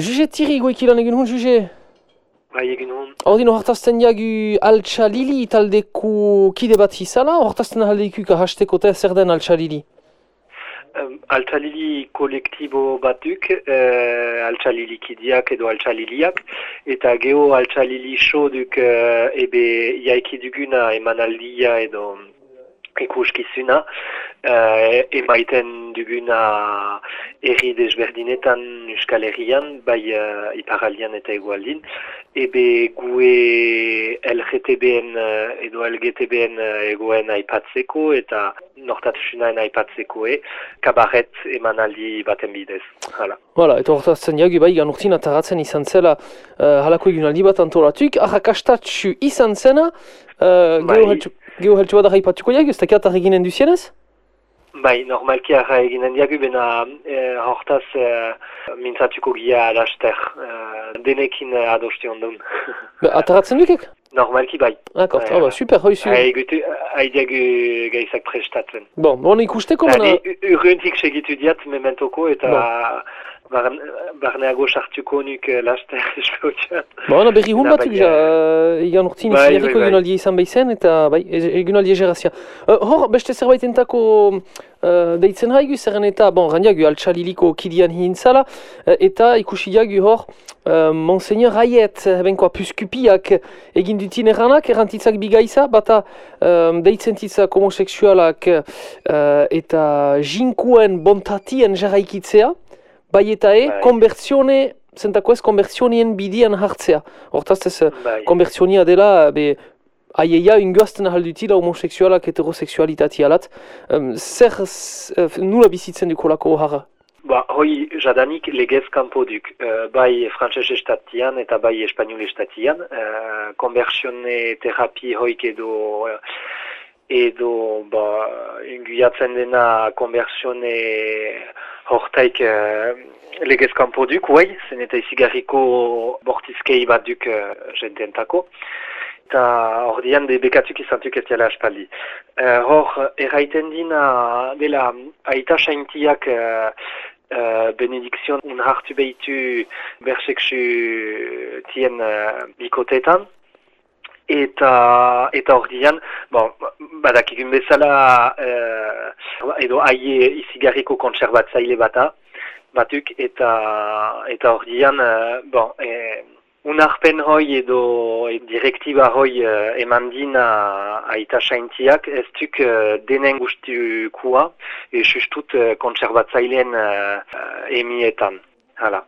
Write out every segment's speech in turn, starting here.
Juge tiri goikilan egin hun, juge? Bai, egin hon. Ordino hartazten diagu altxa lili taldeku kide bat hizala, hartazten aldekuka hasteko te zer den altxa lili? Um, Altalili kolektibo batuk, uh, Altalili kidiak edo Altaliliak, eta geho Altalili show duk uh, ebe jaiki duguna emanaldia edo ikuskizuna, uh, emaiten duguna erri desberdinetan Euskal Herrian, bai uh, iparaldian eta egualdin, ebe gue LGTBN uh, edo LGTBN uh, egoen aipatzeko eta nortatusunaen aipatzeko e, kabaret emanaldi baten bidez. Hala. Hala, eta hortatzen diagu bai gan urtin ataratzen izan zela uh, halako egunaldi bat antolatuk, arrakastatxu izan zena, uh, Bai. geho heltsu bat arraipatuko diagu, ez dakiat arreginen duzienez? Bai, normalki arra eginen diagu, bena eh, hortaz eh, mintzatuko gia laster, eh, denekin adosti ondun. Ba, ataratzen dukek? normalki bai. D'accord, Bai, ah, ba, super, hoi zu. Haidiagu haidiagu gaizak prestatzen. Bon, bon ikusteko mana... Ni urruntik segitu diat mementoko eta barne, barneago sartuko nuk eh, laster espeotxean. Ba, ona berri hun batuk bai, ja, uh, igan urtin bai, izilarriko bai, bai. egunaldia izan behizen, eta bai, e- egunaldia egerazia. Uh, hor, beste zerbait entako uh, deitzen haigu, zerren eta, bon, randiagu altxaliliko kidian hintzala, uh, eta ikusi diagu hor, uh, Monseigneur Hayet, benkoa puskupiak egin dutin erranak, errantitzak bigaiza, bata um, deitzen titzak homoseksualak uh, eta jinkuen bontatien jarraikitzea, bai eta e, Bai. konbertsione, zentako ez, konbertsionien bidian hartzea. Hortaz ez, Bai. konbertsionia dela, be, aieia ingoazten ahaldutila homoseksualak heteroseksualitatea alat. Um, zer, s- eh, nula bizitzen dukolako harra? Ba, hoi jadanik legez kanpo duk, uh, bai frantses estatian eta bai espainol estatian, uh, konbertsione terapi hoik edo edo ba, inguiatzen dena konbertsione hortaik uh, legez kanpo duk, bai, zen eta izigarriko bortizkei bat duk uh, jententako. Eta hor dian de bekatuk izantuk ez diala aspaldi. Uh, hor, erraiten dina dela aita saintiak uh, uh, benedikzion un hartu behitu berseksu tien uh, bikotetan. Eta, eta hor dian, bon, badakikun bezala, uh, edo aie izigarriko kontserbatzaile bata, batuk, eta, eta hor dian, uh, bon, eh, Unarpen hoi edo e, direktiba hoi uh, eman dina aita saintiak ez duk uh, denen guztukua e sustut uh, kontserbatzaileen uh, emietan. Hala.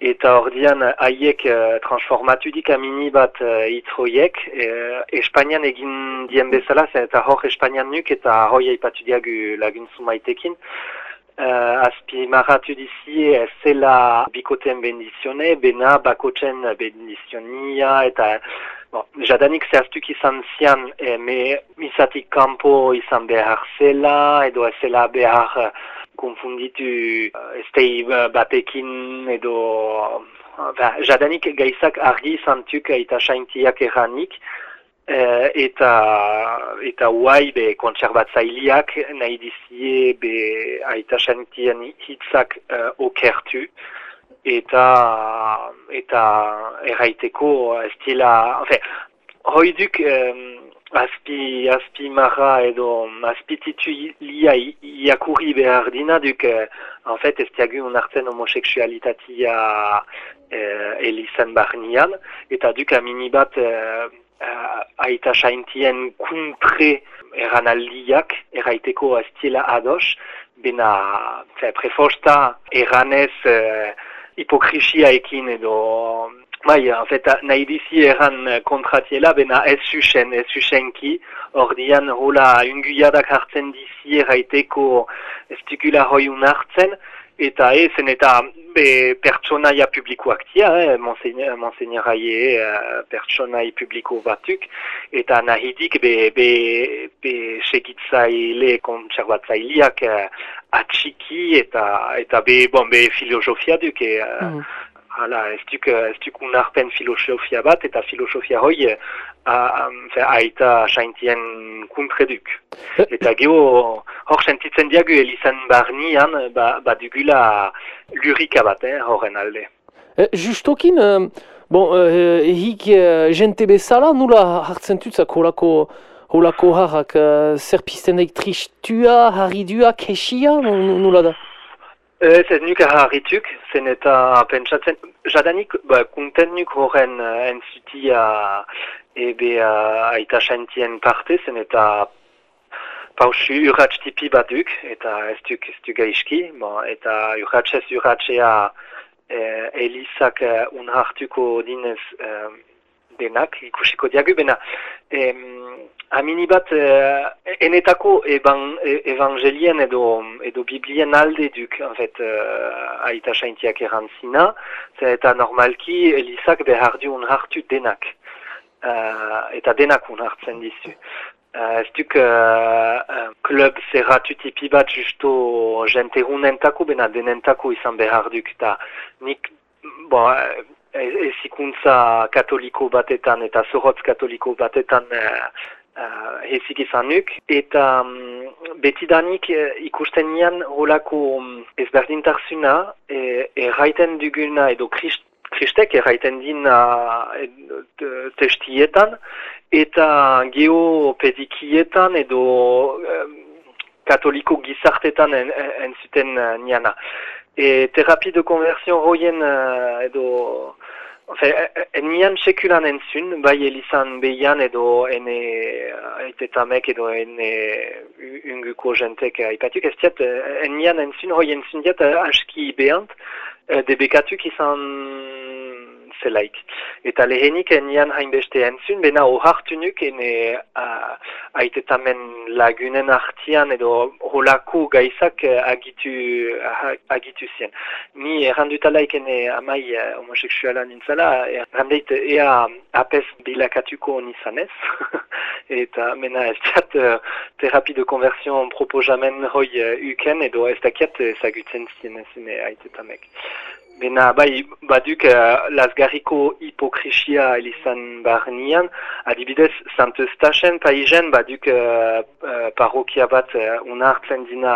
Eta hor dian haiek uh, transformatudik amini bat uh, itroiek uh, Espainian egin dien bezala, zen eta hor Espainian nuk eta hoi aipatu diagu laguntzu maitekin. Uh, azpimarratu dizie ez zela bikoten bendizione, bena bakotzen bendizionia eta bon, jadanik zehaztuk izan zian eh, me misatik kanpo izan behar zela edo zela behar eh, konfunditu uh, estei uh, batekin edo uh, ba, jadanik gaizak argi izantuk eta saintiak erranik Eh, eta eta uai be kontserbatzaileak nahi dizie be aita sanitien hitzak eh, okertu eta eta erraiteko ez dela enfin, hoiduk um, azpi, azpi marra edo azpititu lia iakurri behar dina duk eh, en fait ez diagu onartzen homoseksualitatea eh, elizan barnian. Eta duk amini bat eh, uh, aita saintien kuntre eranaldiak erraiteko ez diela ados, bena fe, prefosta eranez uh, hipokrisiaekin edo Bai, en fait, nahi dizi erran eh, kontratiela, bena ez zuzen, ez zuzenki, ordian hola unguiadak hartzen dizi erraiteko ez dukula hoi unartzen, eta ezen eta be, pertsonaia publikoak tia, eh, monseigneur, monseigneur aie eh, pertsonai publiko batuk, eta nahidik be, be, be segitzaile kontserbatzaileak eh, atxiki eta, eta be, bon, be filosofia duk, eh, Mhm. Hala, ez duk, ez duk unarpen filosofia bat, eta filosofia hoi eh, a- am, fe, aita saintien kuntre duk. Eh, Eta geho, hor sentitzen diagu elizan barnian, ba, ba dugula lurika bat, eh, horren alde. Eh, justokin, eh, bon, eh, hik eh, jente bezala, nula hartzen tutzak holako, holako harrak, eh, zer pizten daik tristua, harridua, kesia, nu- nula da? Ez ez nuk harrituk, zen eta pentsatzen, jadanik, ba, kunten nuk horren uh, entzutia ebe uh, aita sentien parte, zen eta pausu urratx tipi bat duk, eta ez duk, ez duk gaizki, bon, eta urratxez urratxea eh, elizak uh, unhartuko dinez eh, denak, ikusiko diagu, bena, em, amini bat, eh, enetako eban, e- evangelien edo, edo biblien alde duk, en fait, eh, aita saintiak erantzina, eta normalki elizak behar du unhartu denak, Eh, eta denak unhartzen dizu. Uh, ez duk uh, uh, klub zerratu tipi bat justo jente hunentako, bena denentako izan behar duk, eta nik, bo, eh, ezikuntza katoliko batetan eta zorrotz katoliko batetan uh, uh, ezik izan nuk, eta um, betidanik uh, ikusten nian holako um, ezberdintarzuna e, erraiten duguna edo krist, kristek erraiten dina te- testietan, eta geopedikietan edo em, katoliko gizartetan en, en, entzuten eh, niana. E terapi de konversion hoien eh, edo Ofe, en nian sekulan entzun, bai elizan behian edo ene aitetamek edo ene unguko jentek aipatuk, ez diat, eh, en nian entzun, hoi entzun diat eh, aski behant, eh, debekatuk izan zelaik. Eta lehenik enian hainbeste entzun, bena ohartu nuk ene uh, aitetamen lagunen artian edo holako gaizak eh, agitu, ah, agitu zien. Ni errandutalaik ene amai uh, homoseksuala nintzala, errandeit ea apes bilakatuko nizanez, eta mena ez diat uh, terapi de konversion proposamen hoi uh, uken edo ez dakiat ezagutzen zien ezene aitetamek. Bena, bai, baduk uh, lasgarriko hipokrisia elizan barnian, adibidez, Sant Eustachen paizen baduk uh, uh, parokia bat uh, unartzen dina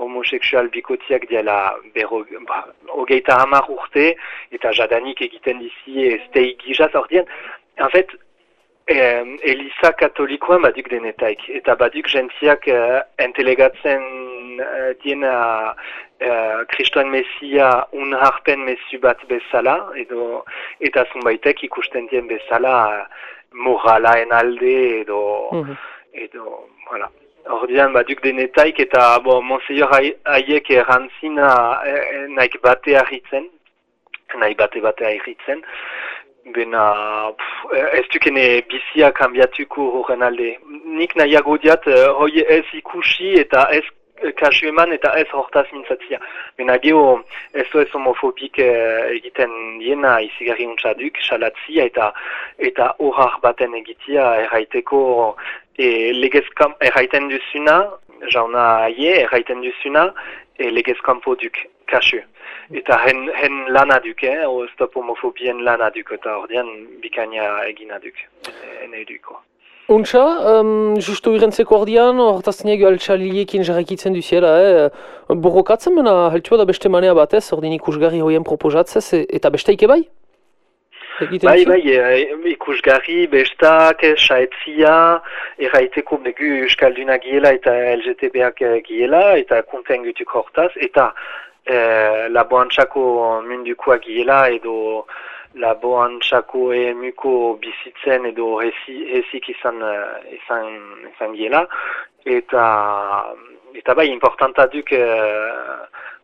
homoseksual bikotiak diala berro, ba, hogeita hamar urte, eta jadanik egiten dizi estei gizaz ordien. En fait, eh, Eliza katolikoan baduk denetaik, eta baduk gentziak uh, entelegatzen uh, diena uh, kristoan mesia unharpen mesu bat bezala, edo eta zunbaitek ikusten dien bezala moralaen alde edo Mhm. edo, voilà. Ordian, baduk denetaik eta, bo, monseior hai- haiek errantzina eh, naik bate harritzen, nahi bate bate harritzen, bena, pff, eh, ez dukene bizia kambiatuko horren alde. Nik nahiago diat, eh, hoi ez ikusi eta ez eh, kasu eman eta ez hortaz mintzatzia. Bena geho, ez ez homofobik eh, egiten diena izigarri untsaduk, salatzia eta eta horar baten egitia erraiteko e, legez kam, erraiten duzuna, jauna aie, erraiten duzuna, e, legez kanpo duk, kasu. Eta hen, hen lana duk, eh, o stop homofobien lana duk, eta ordean bikaina egina duk, ene duko. Untxa, um, justo irentzeko ordian, hortazten egu altxaliekin jarrakitzen duziela, eh? borrokatzen mena haltua da beste manea batez, ordin ikusgarri hoien proposatzez, e- eta besteike bai? Bai, bai, e, ikusgarri, bestak, saetzia, erraiteko begu Euskalduna giela eta LGTBak giela, eta konten gutuk hortaz, eta e, laboantxako mundukoa giela, edo laboantxako emuko bizitzen edo hesi, hesik izan, eh, izan, izan giela, eta, eta bai, importanta duk e,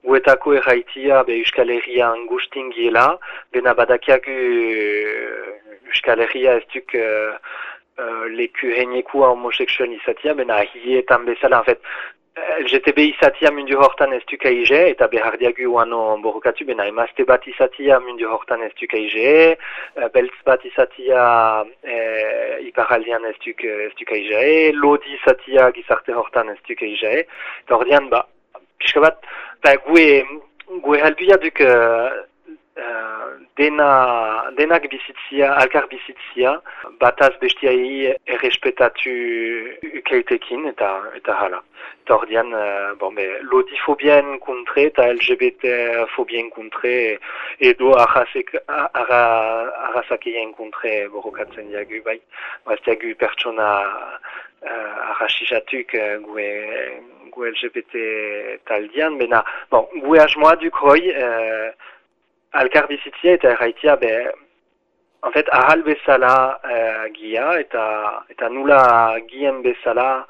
guetako erraitia be Euskal Herrian gustin giela, bena badakiagu uh, Euskal Herria ez duk uh, uh, leku heinekua homoseksual izatia, bena hietan bezala, en fait, LGTB izatia mundu hortan ez duk aize, eta behar diagu uano borrokatu, bena emazte bat izatia mundu hortan ez duk aize, uh, beltz bat izatia eh, iparaldian ez duk, ez duk aize, lodi izatia gizarte hortan ez duk aize, eta ordean, ba, pixka bat, ba, gue, gue helbia duk uh, dena, denak bizitzia, alkar bizitzia, bataz bestiai errespetatu keitekin eta eta hala. Eta hor dian, uh, bon, be, lodifobien kontre eta LGBT-fobien kontre edo arrazakien kontre borrokatzen diagu bai. Ez diagu pertsona uh, arrasizatuk uh, gue, gue LGBT taldian, bena, bon, gue asmoa duk hoi, uh, alkar eta erraitia be en fait ahal bezala uh, gia eta eta nula gien bezala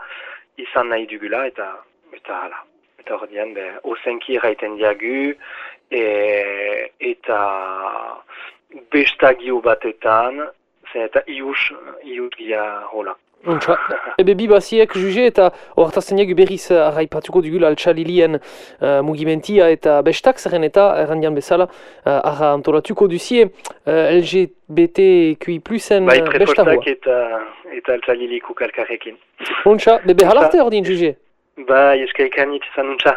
izan nahi dugula eta eta hala. Eta ordian be osenki erraiten diagu e, eta bestagio batetan zen eta ius iut gia hola Untsa, ebe bi basiek juge eta hortazen egu berriz arraipatuko dugula altxalilien uh, mugimentia eta bestak zerren eta errandian bezala uh, arra antolatuko duzie uh, LGBTQI plusen bai, bestagoa. eta, eta altxaliliko kalkarrekin. Untsa, bebe halarte ordin juge? Bai, eskaikanit izan untsa.